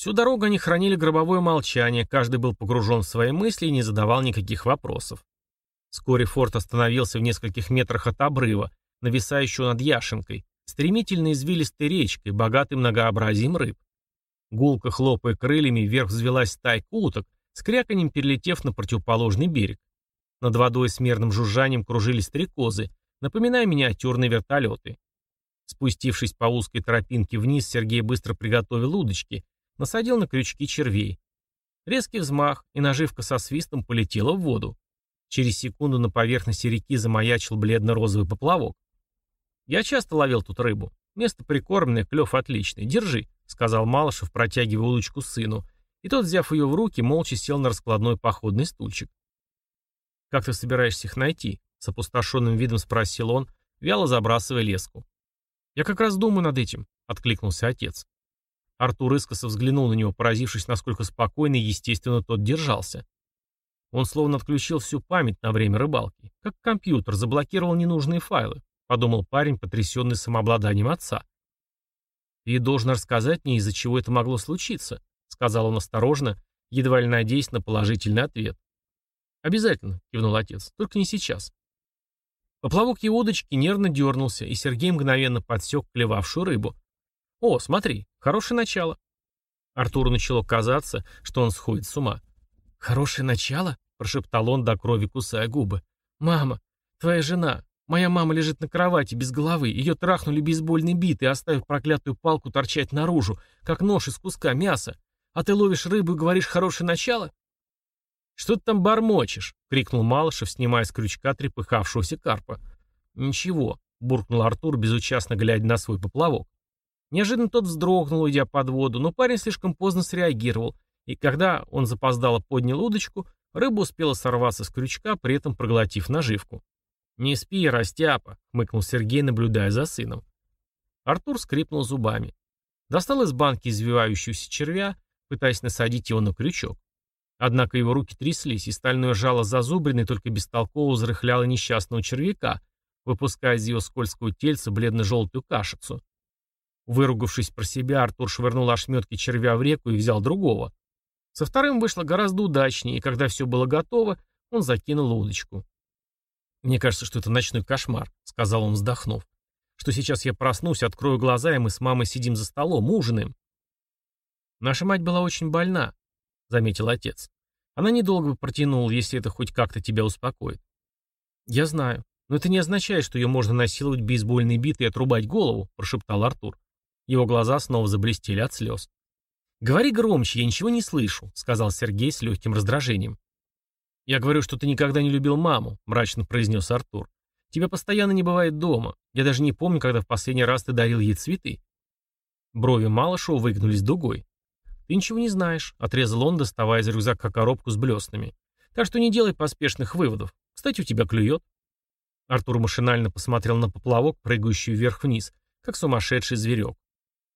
Всю дорогу они хранили гробовое молчание, каждый был погружен в свои мысли и не задавал никаких вопросов. Вскоре форт остановился в нескольких метрах от обрыва, нависающего над Яшенкой, стремительно извилистой речкой, богатой многообразием рыб. Гулко хлопая крыльями, вверх взвелась стайка уток, с кряканьем перелетев на противоположный берег. Над водой с мерным жужжанием кружились стрекозы, напоминая миниатюрные вертолеты. Спустившись по узкой тропинке вниз, Сергей быстро приготовил удочки, насадил на крючки червей. Резкий взмах, и наживка со свистом полетела в воду. Через секунду на поверхности реки замаячил бледно-розовый поплавок. «Я часто ловил тут рыбу. Место прикормленное, клев отличный. Держи», — сказал Малышев, протягивая удочку сыну. И тот, взяв ее в руки, молча сел на раскладной походный стульчик. «Как ты собираешься их найти?» — с опустошенным видом спросил он, вяло забрасывая леску. «Я как раз думаю над этим», — откликнулся отец. Артур искоса взглянул на него, поразившись, насколько спокойно и естественно тот держался. Он словно отключил всю память на время рыбалки. Как компьютер, заблокировал ненужные файлы, подумал парень, потрясенный самообладанием отца. «Ты должен рассказать мне, из-за чего это могло случиться», сказал он осторожно, едва ли надеясь на положительный ответ. «Обязательно», — кивнул отец, — «только не сейчас». Поплавок его удочки нервно дернулся, и Сергей мгновенно подсек клевавшую рыбу. «О, смотри, хорошее начало». Артуру начало казаться, что он сходит с ума. «Хорошее начало?» — прошептал он до крови, кусая губы. «Мама, твоя жена, моя мама лежит на кровати без головы, ее трахнули бейсбольной битой, оставив проклятую палку торчать наружу, как нож из куска мяса. А ты ловишь рыбу и говоришь «хорошее начало»?» «Что ты там бормочешь?» — крикнул Малышев, снимая с крючка трепыхавшегося карпа. «Ничего», — буркнул Артур, безучастно глядя на свой поплавок. Неожиданно тот вздрогнул, уйдя под воду, но парень слишком поздно среагировал, и когда он запоздало поднял удочку, рыба успела сорваться с крючка, при этом проглотив наживку. «Не спи, растяпа», — хмыкнул Сергей, наблюдая за сыном. Артур скрипнул зубами. Достал из банки извивающегося червя, пытаясь насадить его на крючок. Однако его руки тряслись, и стальное жало зазубренной только бестолково взрыхляло несчастного червяка, выпуская из его скользкого тельца бледно-желтую кашицу. Выругавшись про себя, Артур швырнул ошметки червя в реку и взял другого. Со вторым вышло гораздо удачнее, и когда все было готово, он закинул удочку. «Мне кажется, что это ночной кошмар», — сказал он, вздохнув. «Что сейчас я проснусь, открою глаза, и мы с мамой сидим за столом, ужинаем». «Наша мать была очень больна», — заметил отец. «Она недолго бы протянула, если это хоть как-то тебя успокоит». «Я знаю, но это не означает, что ее можно насиловать бейсбольной битой и отрубать голову», — прошептал Артур. Его глаза снова заблестели от слез. «Говори громче, я ничего не слышу», — сказал Сергей с легким раздражением. «Я говорю, что ты никогда не любил маму», — мрачно произнес Артур. «Тебя постоянно не бывает дома. Я даже не помню, когда в последний раз ты дарил ей цветы». Брови Малышева выгнулись дугой. «Ты ничего не знаешь», — отрезал он, доставая из рюкзака коробку с блеснами. «Так что не делай поспешных выводов. Кстати, у тебя клюет». Артур машинально посмотрел на поплавок, прыгающий вверх-вниз, как сумасшедший зверек.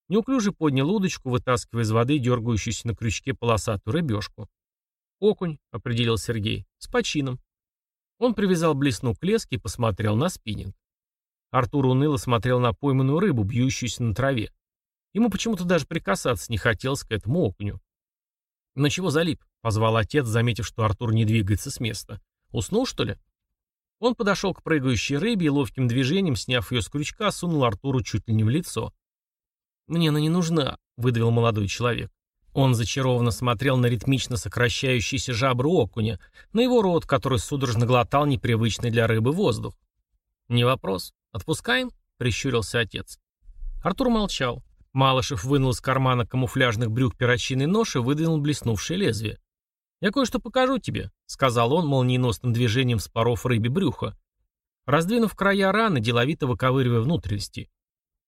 Неуклюже поднял удочку, вытаскивая из воды дергающуюся на крючке полосатую рыбешку. «Окунь», — определил Сергей, — «с почином». Он привязал блесну к леске и посмотрел на спиннинг. Артур уныло смотрел на пойманную рыбу, бьющуюся на траве. Ему почему-то даже прикасаться не хотелось к этому окуню. «Ну чего залип?» — позвал отец, заметив, что Артур не двигается с места. «Уснул, что ли?» Он подошел к прыгающей рыбе и ловким движением, сняв ее с крючка, сунул Артуру чуть ли не в лицо. «Мне она не нужна», — выдавил молодой человек. Он зачарованно смотрел на ритмично сокращающиеся жабры окуня, на его рот, который судорожно глотал непривычный для рыбы воздух. «Не вопрос. Отпускаем?» — прищурился отец. Артур молчал. Малышев вынул из кармана камуфляжных брюк перочинный нож и выдвинул блеснувшее лезвие. «Я кое-что покажу тебе», — сказал он молниеносным движением споров рыбе брюха. Раздвинув края раны, деловито выковыривая внутренности.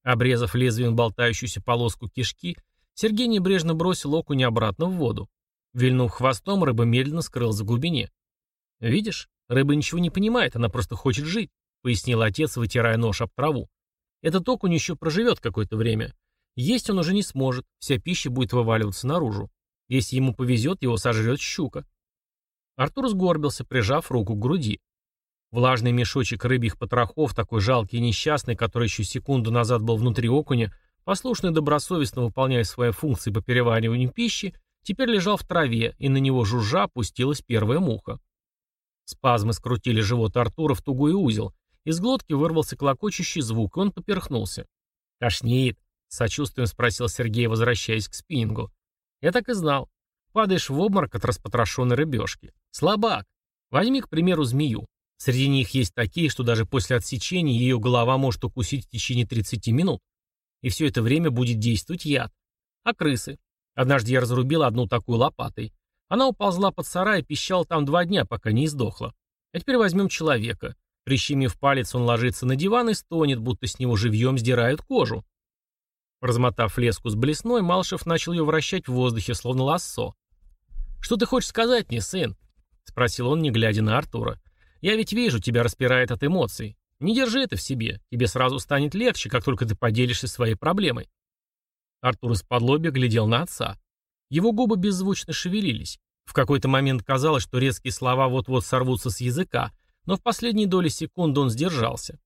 Обрезав лезвием болтающуюся полоску кишки, Сергей небрежно бросил окуня обратно в воду. Вильнув хвостом, рыба медленно скрылась в глубине. «Видишь, рыба ничего не понимает, она просто хочет жить», — пояснил отец, вытирая нож об траву. «Этот окунь еще проживет какое-то время. Есть он уже не сможет, вся пища будет вываливаться наружу. Если ему повезет, его сожрет щука». Артур сгорбился, прижав руку к груди. Влажный мешочек рыбьих потрохов, такой жалкий и несчастный, который еще секунду назад был внутри окуня, послушно и добросовестно выполняя свои функции по перевариванию пищи, теперь лежал в траве, и на него жужжа опустилась первая муха. Спазмы скрутили живот Артура в тугой узел, из глотки вырвался клокочущий звук, и он поперхнулся. «Тошнит», — сочувствием спросил Сергей, возвращаясь к спиннингу. «Я так и знал. Падаешь в обморок от распотрошенной рыбешки. Слабак. Возьми, к примеру, змею. Среди них есть такие, что даже после отсечения ее голова может укусить в течение 30 минут. И все это время будет действовать яд. А крысы? Однажды я разрубил одну такую лопатой. Она уползла под сарай и пищала там два дня, пока не издохла. А теперь возьмем человека. Прищемив палец, он ложится на диван и стонет, будто с него живьем сдирают кожу. Размотав леску с блесной, Малышев начал ее вращать в воздухе, словно лассо. «Что ты хочешь сказать мне, сын?» — спросил он, не глядя на Артура. «Я ведь вижу, тебя распирает от эмоций. Не держи это в себе. Тебе сразу станет легче, как только ты поделишься своей проблемой». Артур из-под лобья глядел на отца. Его губы беззвучно шевелились. В какой-то момент казалось, что резкие слова вот-вот сорвутся с языка, но в последние доли секунды он сдержался.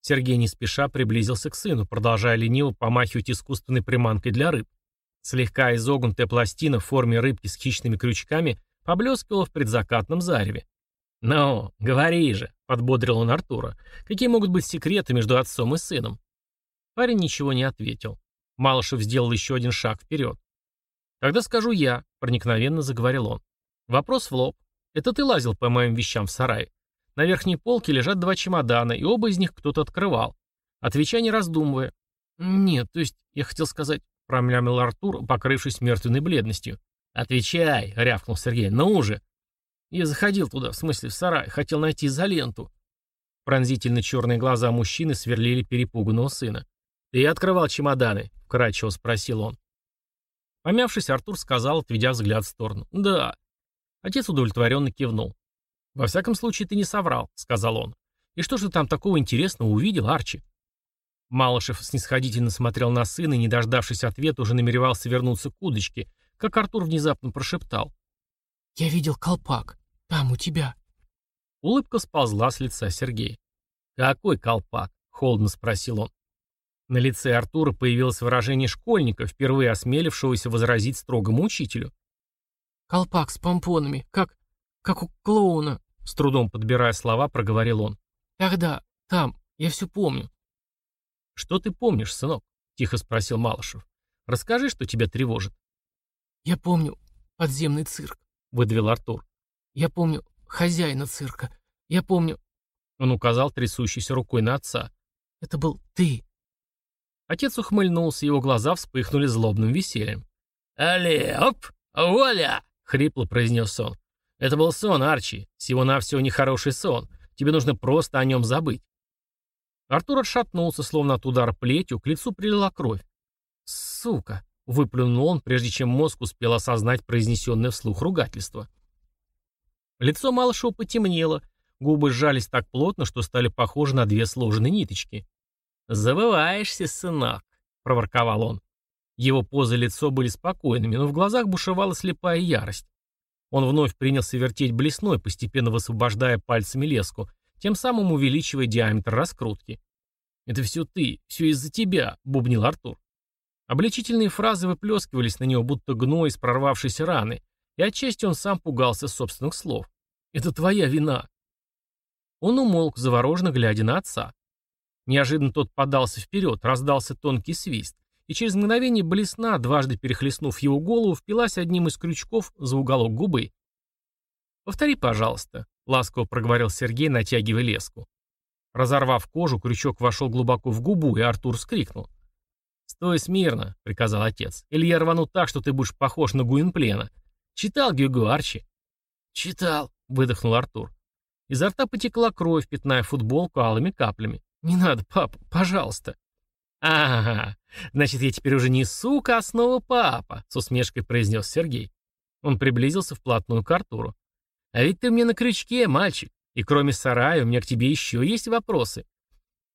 Сергей не спеша приблизился к сыну, продолжая лениво помахивать искусственной приманкой для рыб. Слегка изогнутая пластина в форме рыбки с хищными крючками поблескивала в предзакатном зареве. «Ну, говори же», — подбодрил он Артура, — «какие могут быть секреты между отцом и сыном?» Парень ничего не ответил. Малышев сделал еще один шаг вперед. «Тогда скажу я», — проникновенно заговорил он. «Вопрос в лоб. Это ты лазил по моим вещам в сарае. На верхней полке лежат два чемодана, и оба из них кто-то открывал. Отвечай, не раздумывая. «Нет, то есть, я хотел сказать...» — промямлил Артур, покрывшись мертвенной бледностью. «Отвечай!» — рявкнул Сергей. «Ну уже!» «Я заходил туда, в смысле в сарай, хотел найти изоленту». Пронзительно черные глаза мужчины сверлили перепуганного сына. «Ты открывал чемоданы?» — вкрадчиво спросил он. Помявшись, Артур сказал, отведя взгляд в сторону. «Да». Отец удовлетворенно кивнул. «Во всяком случае, ты не соврал», — сказал он. «И что же ты там такого интересного увидел, Арчи?» Малышев снисходительно смотрел на сына и, не дождавшись ответа, уже намеревался вернуться к удочке, как Артур внезапно прошептал. «Я видел колпак. Там, у тебя». Улыбка сползла с лица Сергея. «Какой колпак?» — холодно спросил он. На лице Артура появилось выражение школьника, впервые осмелившегося возразить строгому учителю. «Колпак с помпонами, как... как у клоуна», — с трудом подбирая слова, проговорил он. «Тогда, там, я все помню». «Что ты помнишь, сынок?» — тихо спросил Малышев. «Расскажи, что тебя тревожит». «Я помню подземный цирк», — выдавил Артур. «Я помню хозяина цирка. Я помню...» Он указал трясущейся рукой на отца. «Это был ты». Отец ухмыльнулся, его глаза вспыхнули злобным весельем. «Али, оп, воля!» — хрипло произнес он. «Это был сон, Арчи. Всего-навсего нехороший сон. Тебе нужно просто о нем забыть». Артур отшатнулся, словно от удара плетью, к лицу прилила кровь. «Сука!» — выплюнул он, прежде чем мозг успел осознать произнесенное вслух ругательство. Лицо Малышева потемнело, губы сжались так плотно, что стали похожи на две сложенные ниточки. «Забываешься, сынок», — проворковал он. Его поза и лицо были спокойными, но в глазах бушевала слепая ярость. Он вновь принялся вертеть блесной, постепенно высвобождая пальцами леску, тем самым увеличивая диаметр раскрутки. «Это все ты, все из-за тебя», — бубнил Артур. Обличительные фразы выплескивались на него, будто гной из прорвавшейся раны, и отчасти он сам пугался собственных слов. «Это твоя вина». Он умолк, завороженно глядя на отца. Неожиданно тот подался вперед, раздался тонкий свист, и через мгновение блесна, дважды перехлестнув его голову, впилась одним из крючков за уголок губы. «Повтори, пожалуйста», — ласково проговорил Сергей, натягивая леску. Разорвав кожу, крючок вошел глубоко в губу, и Артур вскрикнул. «Стой смирно», — приказал отец, — «или я рвану так, что ты будешь похож на Гуинплена. Читал Гюго Арчи?» «Читал», — выдохнул Артур. Изо рта потекла кровь, пятная футболку алыми каплями. «Не надо, пап, пожалуйста». «Ага, значит, я теперь уже не сука, а снова папа», — с усмешкой произнес Сергей. Он приблизился вплотную к Артуру. А ведь ты мне на крючке, мальчик. И кроме сарая у меня к тебе еще есть вопросы.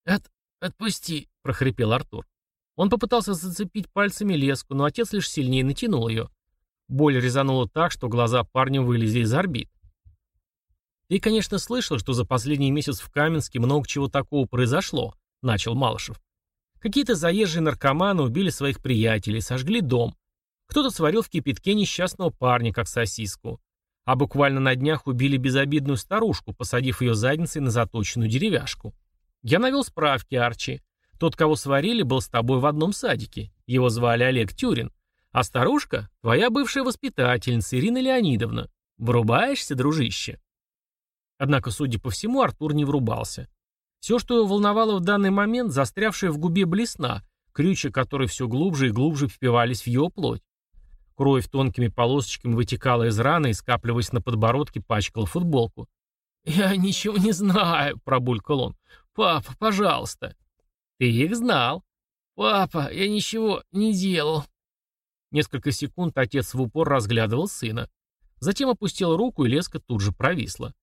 От... отпусти, прохрипел Артур. Он попытался зацепить пальцами леску, но отец лишь сильнее натянул ее. Боль резанула так, что глаза парня вылезли из орбит. «Ты, конечно, слышал, что за последний месяц в Каменске много чего такого произошло», — начал Малышев. Какие-то заезжие наркоманы убили своих приятелей, сожгли дом. Кто-то сварил в кипятке несчастного парня, как сосиску. А буквально на днях убили безобидную старушку, посадив ее задницей на заточенную деревяшку. Я навел справки, Арчи. Тот, кого сварили, был с тобой в одном садике. Его звали Олег Тюрин. А старушка — твоя бывшая воспитательница Ирина Леонидовна. Врубаешься, дружище?» Однако, судя по всему, Артур не врубался. Все, что его волновало в данный момент, застрявшая в губе блесна, крючья которой все глубже и глубже впивались в его плоть. Кровь тонкими полосочками вытекала из раны и, скапливаясь на подбородке, пачкала футболку. «Я ничего не знаю», — пробулькал он. «Папа, пожалуйста». «Ты их знал». «Папа, я ничего не делал». Несколько секунд отец в упор разглядывал сына. Затем опустил руку, и леска тут же провисла.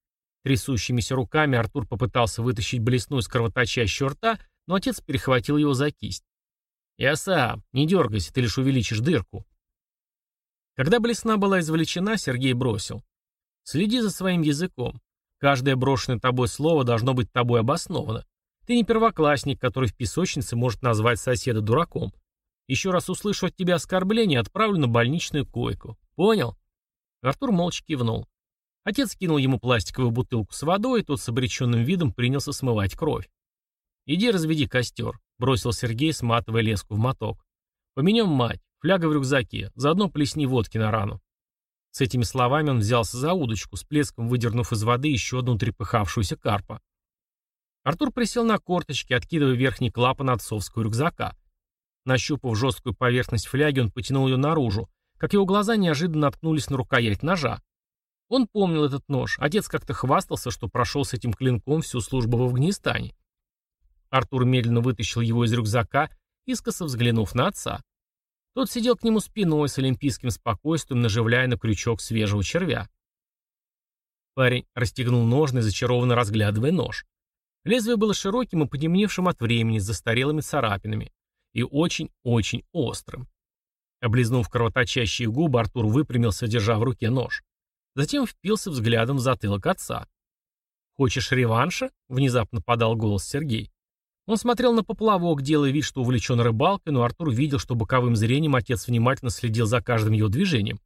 Трясущимися руками Артур попытался вытащить блесну из кровоточащего рта, но отец перехватил его за кисть. «Я сам. Не дергайся, ты лишь увеличишь дырку». Когда блесна была извлечена, Сергей бросил. «Следи за своим языком. Каждое брошенное тобой слово должно быть тобой обосновано. Ты не первоклассник, который в песочнице может назвать соседа дураком. Еще раз услышу от тебя оскорбление, отправлю на больничную койку. Понял?» Артур молча кивнул. Отец кинул ему пластиковую бутылку с водой, и тот с обреченным видом принялся смывать кровь. «Иди разведи костер», — бросил Сергей, сматывая леску в моток. «Поменем мать, фляга в рюкзаке, заодно плесни водки на рану». С этими словами он взялся за удочку, с плеском выдернув из воды еще одну трепыхавшуюся карпа. Артур присел на корточки, откидывая верхний клапан отцовского рюкзака. Нащупав жесткую поверхность фляги, он потянул ее наружу, как его глаза неожиданно наткнулись на рукоять ножа. Он помнил этот нож. Отец как-то хвастался, что прошел с этим клинком всю службу в Афганистане. Артур медленно вытащил его из рюкзака, искоса взглянув на отца. Тот сидел к нему спиной с олимпийским спокойствием, наживляя на крючок свежего червя. Парень расстегнул ножны, зачарованно разглядывая нож. Лезвие было широким и потемневшим от времени, с застарелыми царапинами. И очень-очень острым. Облизнув кровоточащие губы, Артур выпрямился, держа в руке нож. Затем впился взглядом в затылок отца. «Хочешь реванша?» — внезапно подал голос Сергей. Он смотрел на поплавок, делая вид, что увлечен рыбалкой, но Артур видел, что боковым зрением отец внимательно следил за каждым его движением.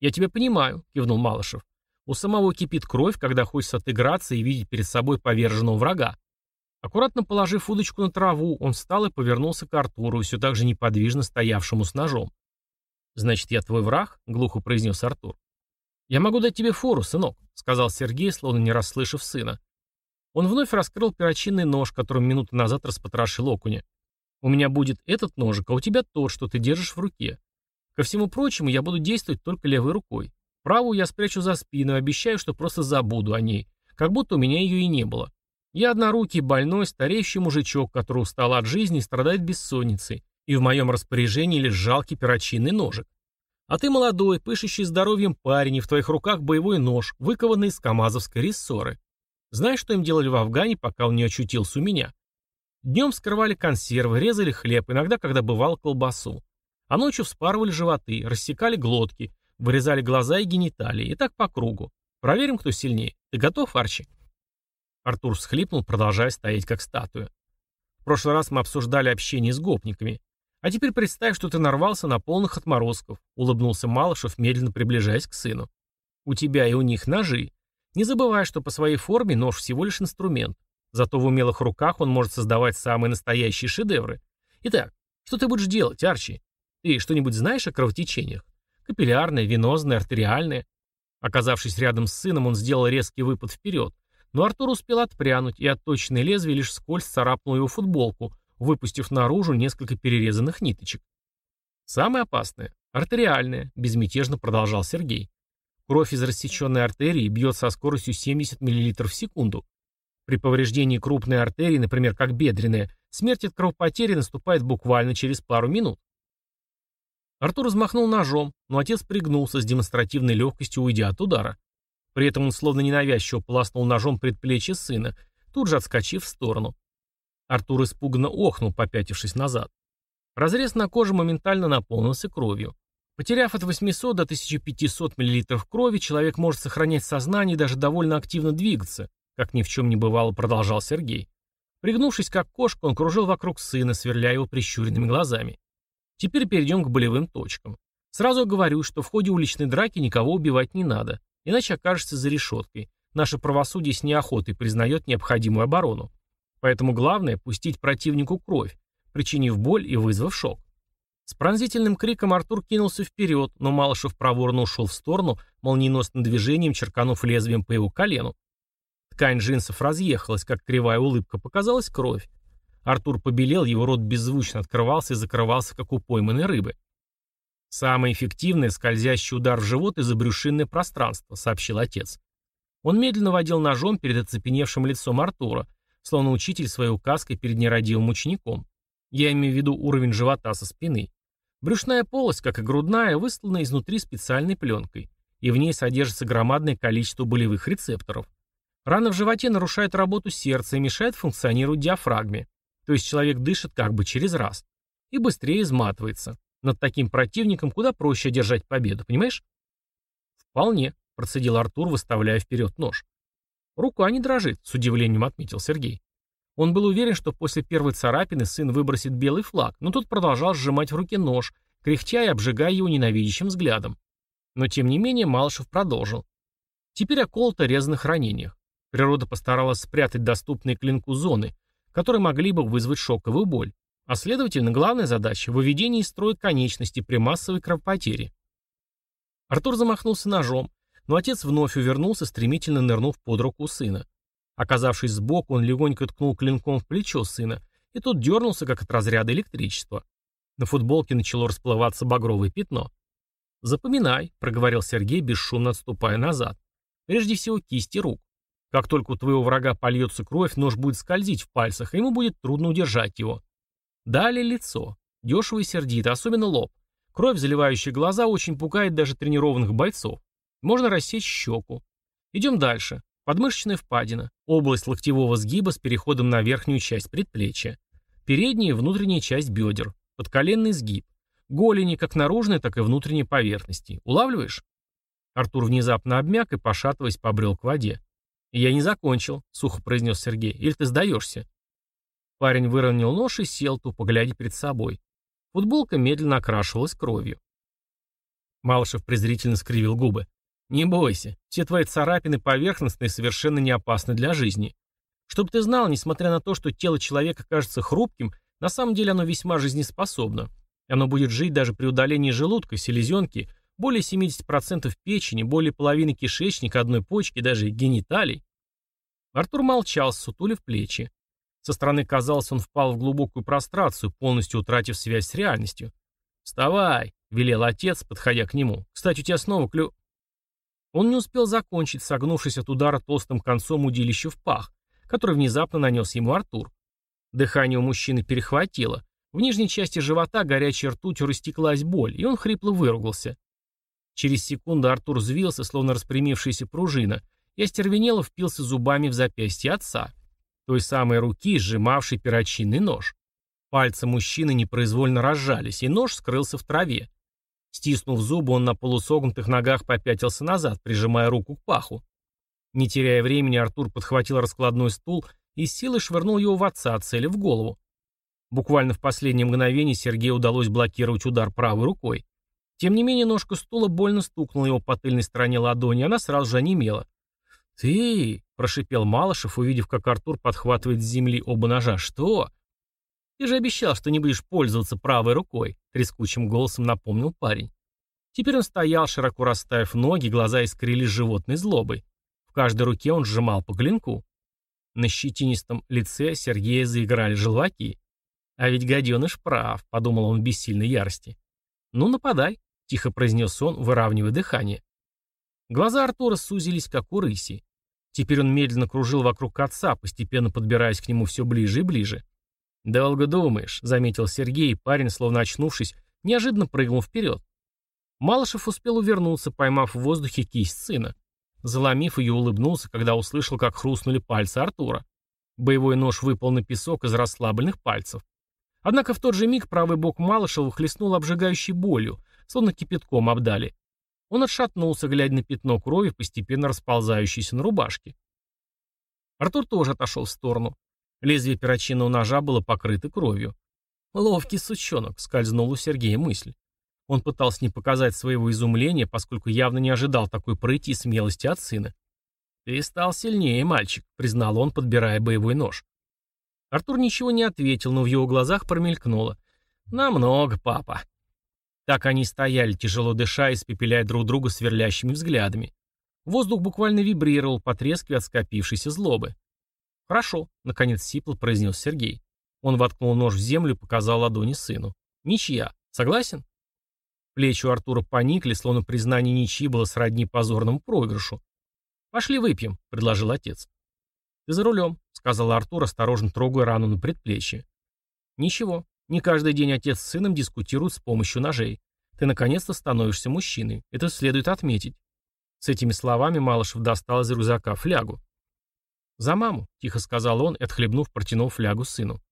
«Я тебя понимаю», — кивнул Малышев. «У самого кипит кровь, когда хочется отыграться и видеть перед собой поверженного врага. Аккуратно положив удочку на траву, он встал и повернулся к Артуру, все так же неподвижно стоявшему с ножом. «Значит, я твой враг?» — глухо произнес Артур. «Я могу дать тебе фору, сынок», — сказал Сергей, словно не расслышав сына. Он вновь раскрыл перочинный нож, которым минуту назад распотрошил окуня. «У меня будет этот ножик, а у тебя тот, что ты держишь в руке. Ко всему прочему, я буду действовать только левой рукой. Правую я спрячу за спину и обещаю, что просто забуду о ней, как будто у меня ее и не было. Я однорукий, больной, стареющий мужичок, который устал от жизни и страдает бессонницей, и в моем распоряжении лишь жалкий перочинный ножик. А ты молодой, пышущий здоровьем парень, и в твоих руках боевой нож, выкованный из камазовской рессоры. Знаешь, что им делали в Афгане, пока он не очутился у меня? Днем скрывали консервы, резали хлеб, иногда, когда бывал колбасу. А ночью вспарывали животы, рассекали глотки, вырезали глаза и гениталии, и так по кругу. Проверим, кто сильнее. Ты готов, Арчи? Артур всхлипнул, продолжая стоять как статуя. В прошлый раз мы обсуждали общение с гопниками. А теперь представь, что ты нарвался на полных отморозков, улыбнулся Малышев, медленно приближаясь к сыну. У тебя и у них ножи. Не забывай, что по своей форме нож всего лишь инструмент. Зато в умелых руках он может создавать самые настоящие шедевры. Итак, что ты будешь делать, Арчи? Ты что-нибудь знаешь о кровотечениях? Капиллярное, венозное, артериальное? Оказавшись рядом с сыном, он сделал резкий выпад вперед, но Артур успел отпрянуть, и отточенное лезвие лишь скользь царапнуло его футболку, выпустив наружу несколько перерезанных ниточек. Самое опасное – артериальное, безмятежно продолжал Сергей. Кровь из рассеченной артерии бьет со скоростью 70 мл в секунду. При повреждении крупной артерии, например, как бедренная, смерть от кровопотери наступает буквально через пару минут. Артур взмахнул ножом, но отец пригнулся с демонстративной легкостью, уйдя от удара. При этом он словно ненавязчиво полоснул ножом предплечье сына, тут же отскочив в сторону. Артур испуганно охнул, попятившись назад. Разрез на коже моментально наполнился кровью. Потеряв от 800 до 1500 мл крови, человек может сохранять сознание и даже довольно активно двигаться, как ни в чем не бывало, продолжал Сергей. Пригнувшись как кошка, он кружил вокруг сына, сверляя его прищуренными глазами. Теперь перейдем к болевым точкам. Сразу говорю, что в ходе уличной драки никого убивать не надо, иначе окажешься за решеткой. Наше правосудие с неохотой признает необходимую оборону. Поэтому главное – пустить противнику кровь, причинив боль и вызвав шок. С пронзительным криком Артур кинулся вперед, но Малышев проворно ушел в сторону, молниеносным движением черканув лезвием по его колену. Ткань джинсов разъехалась, как кривая улыбка, показалась кровь. Артур побелел, его рот беззвучно открывался и закрывался, как у пойманной рыбы. «Самый эффективный скользящий удар в живот и забрюшинное пространство», — сообщил отец. Он медленно водил ножом перед оцепеневшим лицом Артура, словно учитель своей указкой перед нерадивым учеником. Я имею в виду уровень живота со спины. Брюшная полость, как и грудная, выслана изнутри специальной пленкой, и в ней содержится громадное количество болевых рецепторов. Рана в животе нарушает работу сердца и мешает функционировать диафрагме. То есть человек дышит как бы через раз. И быстрее изматывается. Над таким противником куда проще одержать победу, понимаешь? Вполне, процедил Артур, выставляя вперед нож. Рука не дрожит, с удивлением отметил Сергей. Он был уверен, что после первой царапины сын выбросит белый флаг, но тот продолжал сжимать в руке нож, кряхтя и обжигая его ненавидящим взглядом. Но тем не менее Малышев продолжил. Теперь о колото-резанных ранениях. Природа постаралась спрятать доступные клинку зоны, которые могли бы вызвать шоковую боль. А следовательно, главная задача – выведение из строя конечности при массовой кровопотере. Артур замахнулся ножом, но отец вновь увернулся, стремительно нырнув под руку сына. Оказавшись сбоку, он легонько ткнул клинком в плечо сына, и тот дернулся, как от разряда электричества. На футболке начало расплываться багровое пятно. «Запоминай», — проговорил Сергей, бесшумно отступая назад. «Прежде всего кисти рук. Как только у твоего врага польется кровь, нож будет скользить в пальцах, и ему будет трудно удержать его. Далее лицо. Дешево и сердито, особенно лоб. Кровь, заливающая глаза, очень пугает даже тренированных бойцов. Можно рассечь щеку. Идем дальше. Подмышечная впадина. Область локтевого сгиба с переходом на верхнюю часть предплечья. Передняя и внутренняя часть бедер. Подколенный сгиб. Голени как наружной, так и внутренней поверхности. Улавливаешь? Артур внезапно обмяк и, пошатываясь, побрел к воде. «Я не закончил», — сухо произнес Сергей. «Или ты сдаешься?» Парень выровнял нож и сел, тупо глядя перед собой. Футболка медленно окрашивалась кровью. Малышев презрительно скривил губы. «Не бойся, все твои царапины поверхностные совершенно не опасны для жизни. Чтобы ты знал, несмотря на то, что тело человека кажется хрупким, на самом деле оно весьма жизнеспособно. Оно будет жить даже при удалении желудка, селезенки, более 70% печени, более половины кишечника, одной почки, даже гениталий. Артур молчал, сутулив плечи. Со стороны казалось, он впал в глубокую прострацию, полностью утратив связь с реальностью. «Вставай!» — велел отец, подходя к нему. «Кстати, у тебя снова клю...» Он не успел закончить, согнувшись от удара толстым концом удилища в пах, который внезапно нанес ему Артур. Дыхание у мужчины перехватило. В нижней части живота горячей ртутью растеклась боль, и он хрипло выругался. Через секунду Артур взвился, словно распрямившаяся пружина, и остервенело впился зубами в запястье отца той самой руки, сжимавшей перочинный нож. Пальцы мужчины непроизвольно разжались, и нож скрылся в траве. Стиснув зубы, он на полусогнутых ногах попятился назад, прижимая руку к паху. Не теряя времени, Артур подхватил раскладной стул и с силой швырнул его в отца, целя в голову. Буквально в последнее мгновение Сергею удалось блокировать удар правой рукой. Тем не менее, ножка стула больно стукнула его по тыльной стороне ладони, и она сразу же онемела. «Ты...» — прошипел Малышев, увидев, как Артур подхватывает с земли оба ножа. «Что?» «Ты же обещал, что не будешь пользоваться правой рукой», — трескучим голосом напомнил парень. Теперь он стоял, широко расставив ноги, глаза искрились животной злобой. В каждой руке он сжимал по клинку. На щетинистом лице Сергея заиграли желваки. «А ведь гаденыш прав», — подумал он в бессильной ярости. «Ну, нападай», — тихо произнес он, выравнивая дыхание. Глаза Артура сузились, как у рыси. Теперь он медленно кружил вокруг отца, постепенно подбираясь к нему все ближе и ближе. «Долго думаешь», — заметил Сергей, парень, словно очнувшись, неожиданно прыгнул вперед. Малышев успел увернуться, поймав в воздухе кисть сына. Заломив ее, улыбнулся, когда услышал, как хрустнули пальцы Артура. Боевой нож выпал на песок из расслабленных пальцев. Однако в тот же миг правый бок Малышева хлестнул обжигающей болью, словно кипятком обдали. Он отшатнулся, глядя на пятно крови, постепенно расползающееся на рубашке. Артур тоже отошел в сторону. Лезвие перочинного ножа было покрыто кровью. «Ловкий сучонок», — скользнул у Сергея мысль. Он пытался не показать своего изумления, поскольку явно не ожидал такой прыти и смелости от сына. «Ты стал сильнее, мальчик», — признал он, подбирая боевой нож. Артур ничего не ответил, но в его глазах промелькнуло. «Намного, папа». Так они стояли, тяжело дыша, испепеляя друг друга сверлящими взглядами. Воздух буквально вибрировал, потрескивая от скопившейся злобы. «Хорошо», — наконец сипло произнес Сергей. Он воткнул нож в землю и показал ладони сыну. «Ничья. Согласен?» Плечи у Артура поникли, словно признание ничьи было сродни позорному проигрышу. «Пошли выпьем», — предложил отец. «Ты за рулем», — сказал Артур, осторожно трогая рану на предплечье. «Ничего, не каждый день отец с сыном дискутируют с помощью ножей. Ты наконец-то становишься мужчиной. Это следует отметить». С этими словами Малышев достал из рюкзака флягу. «За маму», — тихо сказал он, отхлебнув, протянул флягу сыну.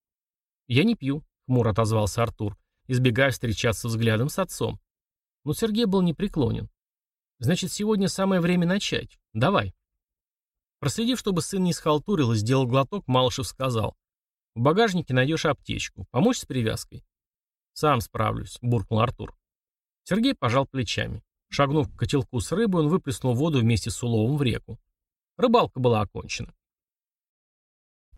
«Я не пью», — хмуро отозвался Артур, избегая встречаться взглядом с отцом. Но Сергей был непреклонен. «Значит, сегодня самое время начать. Давай». Проследив, чтобы сын не схалтурил и сделал глоток, Малышев сказал. «В багажнике найдешь аптечку. Помочь с привязкой?» «Сам справлюсь», — буркнул Артур. Сергей пожал плечами. Шагнув к котелку с рыбой, он выплеснул воду вместе с уловом в реку. Рыбалка была окончена.